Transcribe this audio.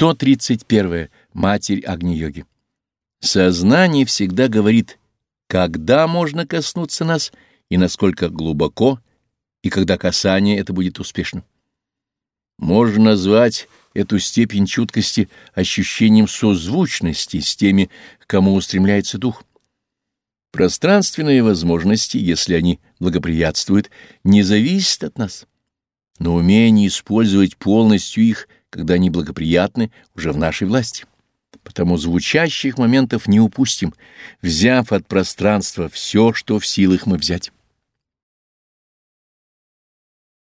131. Матерь Агни-йоги. Сознание всегда говорит, когда можно коснуться нас и насколько глубоко, и когда касание это будет успешным. Можно назвать эту степень чуткости ощущением созвучности с теми, к кому устремляется дух. Пространственные возможности, если они благоприятствуют, не зависят от нас, но умение использовать полностью их, когда они благоприятны, уже в нашей власти. Потому звучащих моментов не упустим, взяв от пространства все, что в силах мы взять.